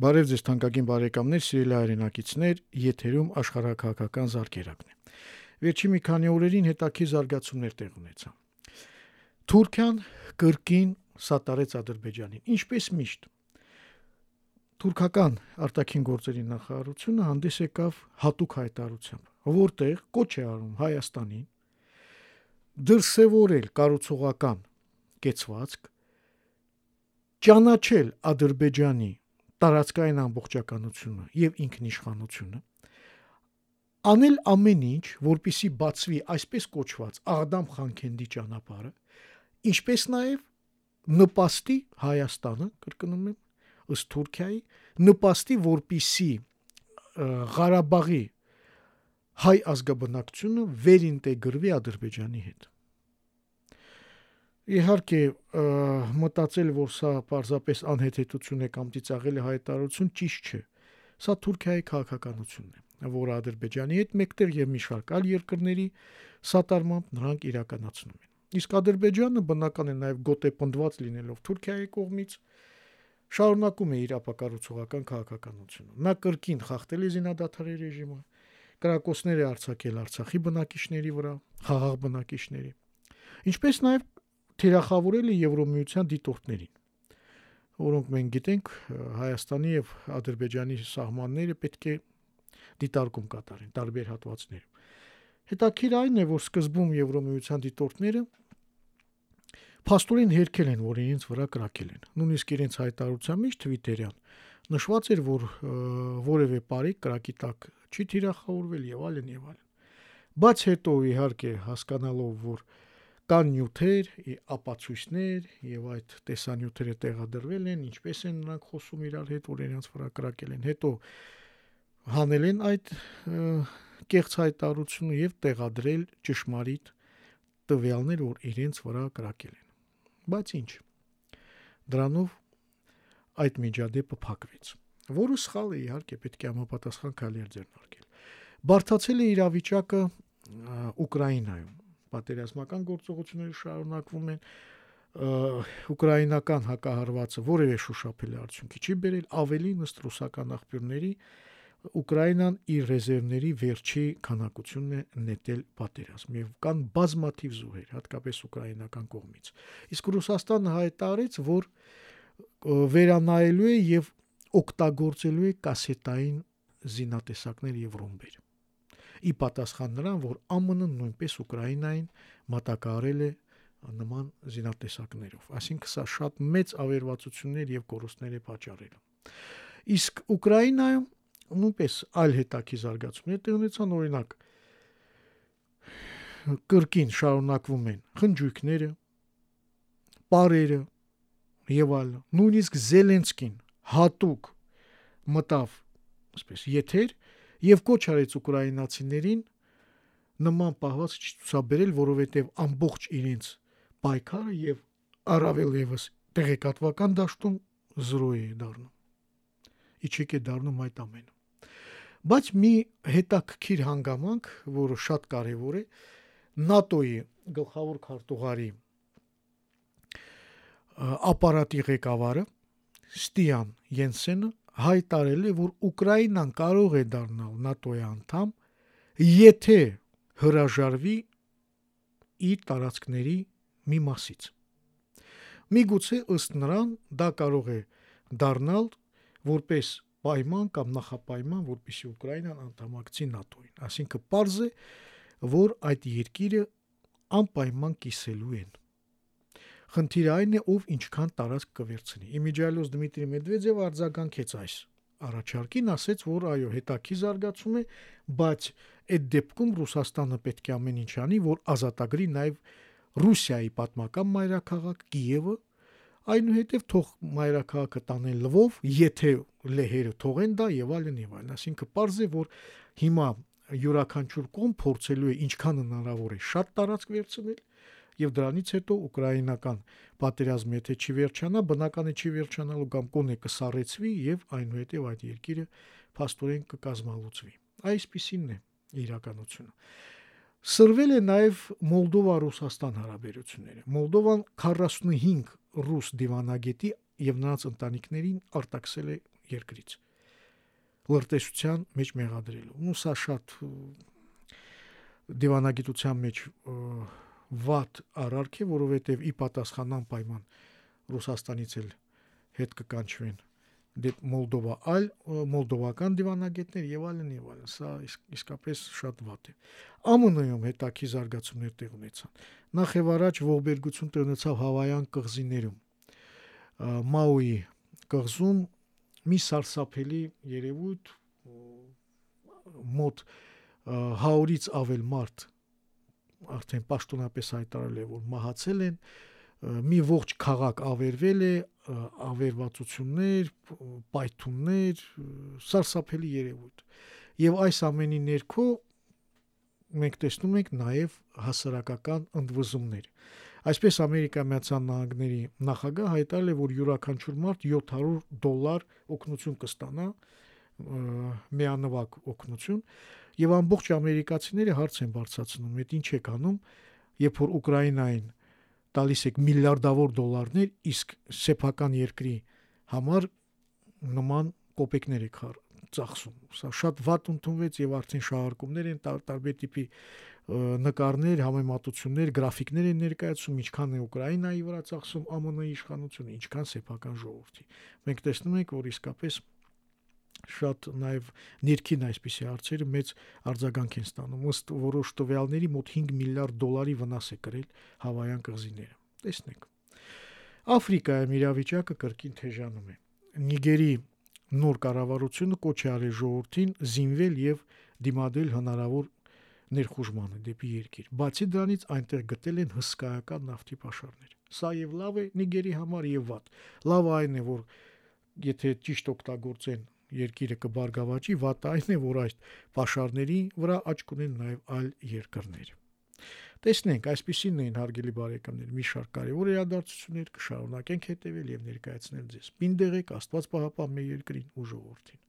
Բարև ձեզ թանկագին բարեկամներ, սիրելի հայրենակիցներ, եթերում աշխարհակահաղական զարգերակն է։ Վերջի մի քանի օրերին հետաքի զարգացումներ տեղ ունեցան։ Թուրքիան կրկին սատարեց Ադրբեջանին, ինչպես միշտ։ Թուրքական արտաքին գործերի նախարարությունը հանդես եկավ հատուկ հայտարարությամբ, որտեղ կոչ է արում Հայաստանին դրսևորել կառուցողական կեցվածք ճանաչել Ադրբեջանի տարածքային ամբողջականությունը եւ ինքնիշխանությունը անել ամեն ինչ, որpիսի բացվի այսպես կոչված Աղդամ Խանքենդի ճանապարհը, ինչպես նաեւ նպաստի Հայաստանը, կրկնում եմ, ըստ Թուրքիայի, նպաստի որpիսի Ղարաբաղի հայ ազգաբնակությունը վերինտեգրվի Ադրբեջանի հետ։ Իհարկե մտածել, որ սա պարզապես անհեթեթություն է կամ ծիծաղելի հայտարարություն ճիշտ չէ։ Սա Թուրքիայի քաղաքականությունն է, որը Ադրբեջանի հետ մեկտեղ եւ մի շարք այլ երկրների սատարմամբ նրանք իրականացնում են։ Իսկ Ադրբեջանը բնական է նաեւ գոտեպնդված լինելով Թուրքիայի կողմից շարունակում է իր ապակառուցողական քաղաքականությունը։ Նա կրկին խախտել է զինադատարի ռեժիմը, կրակոցներ է արձակել Արցախի բնակիչների վրա, խաղաղ բնակիչների։ Ինչպես նաև թիրախավորել է Եվրոմիության դիտորդներին, որոնք մենք գիտենք Հայաստանի եւ Ադրբեջանի սահմանները պետք է դիտարկում կատարեն տարբեր հատվածներում։ Հետաքրիր այն է, որ սկզբում Եվրոմիության դիտորդները փաստորեն հերքել են, որ իրենց վրա կրակել են։ Նույնիսկ իրենց հայտարարության մեջ Twitter-յան նշված էր, որ որևէ բարի կրակի տակ չի թիրախավորվել եւ այլն եւ այլն։ Բայց հետո իհարկե հասկանալով, որ կան նյութեր, ապացույցներ եւ այդ տեսանյութերը տեղադրվել են, ինչպես են նրանք խոսում իրար հետ, որ իրենց վրա կրակել են։ Հետո հանել են այդ կեղծ հայտարարությունը եւ տեղադրել ճշմարիտ տվյալներ, որ իրենց վրա կրակել են։ Բայց ինչ։ Դրանով այդ միջադեպը փակվեց, որը սխալ է իհարկե պետք է համապատասխան քայլեր ձեռնարկել։ Բարթացել է իրավիճակը Ուկրաինայում պատերազմական գործողությունները շարունակվում են ուկրաինական հակահարվածը որևէ շոշափելի արդյունքի չի բերել ավելի ըստ ռուսական աղբյուրների Ուկրաինան իր ռեզերվների վերջի քանակությունն է նետել պատերազմ եւ կան բազմաթիվ զոհեր, հատկապես ուկրաինական կողմից։ Իսկ Ռուսաստանը հայտարարեց, որ վերանայելու է եւ օգտագործելու է կասետային զինատեսակներ եւ ռումբեր ի պատասխան նրան, որ ԱՄՆ-ն նույնպես Ուկրաինային մատակարարել է նման զինատեսակներով։ Այսինքն սա շատ մեծ ավերվածություններ եւ կորուստներ է պատճառել։ Իսկ Ուկրաինայում նույնպես այլ հետաքի զարգացումներ տեղ ունեցան, օրինակ կրկին շարունակվում են խնջույքները, պարերը եւ այլն։ Նույնիսկ Զելենսկին հատուկ մտավ, ասես, եթեր եւ կոչ արեց ուկրաինացիներին նման պահված չցուցաբերել, որովհետեւ ամբողջ իրենց պայքարը եւ առավել եւս տեղեկատվական դաշտում զրո է դառնում։ Իչեք է դառնում այդ ամենը։ Բայց մի հետաքրքիր հանգամանք, որը շատ կարևոր է, ՆԱՏՕ-ի գլխավոր քարտուղարի ապարատի ղեկավարը Ստիան Յենսենը հայտարել է, որ Ուկրաինան կարող է դառնալ ՆԱՏՕ-ի անդամ, եթե հրաժարվի իր տարածքների մի մասից։ Միգուցե ըստ նրան դա կարող է դառնալ որպես պայման կամ նախապայման, որպեսզի Ուկրաինան անդամակցի ՆԱՏՕ-ին։ Այսինքն պարզ է, որ այդ երկիրը անպայման կիսելու են Խնդիրը այն է, ով ինչքան տարածք կվերցնի։ Իմիջիալոս Դմիտրի Մեդվեդևը արձագանքեց այս առաջարկին, ասեց, որ այո, հետաքի զարգացում է, բայց այդ դեպքում Ռուսաստանը պետք է ամեն ինչ անի, որ ազատագրի նաև Ռուսիայի պատմական մայրաքաղաք Կիևը, այնուհետև թող մայրաքաղաքը տանեն լվով, եթե լեհերը թողեն դա եւ այլն եւ այլն։ Այսինքն པարզ է, որ հիմա յուրաքանչյուր կողմ փորձելու է ինչքան հնարավոր է շատ տարածք վերցնել եւ դրանից հետո ուկրաինական պատերազմը եթե չի վերջանա, բնական է չի վերջանալու կամ կոնե կսառեցվի եւ այնուհետեւ այդ երկիրը փաստորեն կկազմալուծվի։ Այսպիսինն է իրականությունը։ Սրվել է նաև Մոլդովա-Ռուսաստան հարաբերությունները։ Մոլդովան 45 ռուս դիվանագետի եւ նրանց ընտանիքներին արտաքսել է երկրից լրտեսության մեջ մեղադրելու։ Ու սա շատ դիվանագիտության մեջ վատ արարք է, որովհետև ի պատասխան անպայման Ռուսաստանից էլ հետ կկանչվեն դեպ Մոլդովա այլ մոլդովական դիվանագետներ եւ այլն եւ այլն սա իսկապես շատ վատ է ԱՄՆ-ում հետաքի զարգացումներ տեղ ունեցան նախ եւ առաջ ողբերգություն տնեցավ հավայան կղզիներում մաուի կղզում մի սարսափելի երևույթ մոտ 100-ից ավել մարդ արդեն պաշտոնապես հայտարարել է որ մահացել են մի ողջ քաղաք ավերվել է ավերվածություններ, պայթուններ, սարսափելի երևույթ։ Եվ այս ամենի ներքո մենք տեսնում ենք նաև հասարակական ընդվզումներ։ Այսպես Ամերիկա Միացյալ Նահանգների նախագահ հայտարարել է, որ յուրաքանչյուր մարդ 700 դոլար օգնություն կստանա միանվագ օգնություն եւ ամբողջ ամերիկացիները հարց են բարձրացնում, այդ ինչ եք անում, երբ որ Ուկրաինային տալիս եք միլիարդավոր դոլարներ, իսկ սեփական երկրի համար նման կոպեկներ եք ծախսում։ Սա շատ վատ ընդունվեց եւ արդեն շահարկումներ են տարբեր տիպի նկարներ, համեմատություններ, գրաֆիկներ են ներկայացում, ինչքան է Ուկրաինայի վրա ծախսում ԱՄՆ-ի իշխանությունը, ինչքան սեփական ժողովրդի։ Մենք տեսնում ենք, որ իսկապես շատ նաև ներքին այսպիսի հարցերը մեծ արձագանք են ստանում։ Ըստ որոշ տվյալների մոտ 5 միլիարդ դոլարի վնաս է կրել Հավայան կղզիները։ Տեսնենք։ Աֆրիկայում իրավիճակը կրկին թեժանում է։ Նիգերի նոր կառավարությունը կոչ է արել ժողովրդին զինվել եւ դիմադրել հնարավոր ներխուժմանը դեպի երկիր։ Բացի դրանից այնտեղ գտել են հսկայական նավթի պաշարներ։ Սա եւ լավ է Նիգերի համար եւ վատ։ Լավ այն է, որ եթե ճիշտ օգտագործեն երկիրը կբարգավաճի, վատ այն է, որ այս pašարների վրա աչք ունեն նաև այլ երկրներ։ Տեսնենք, այսպեսին էին հարգելի բարեկամներ, մի շարք կարևոր իրադարձություններ կշարունակենք հետևել եւ ներկայացնել ձեզ։ Պինդեղեք Աստված պահապան մեր երկրին ու ժողովրդին։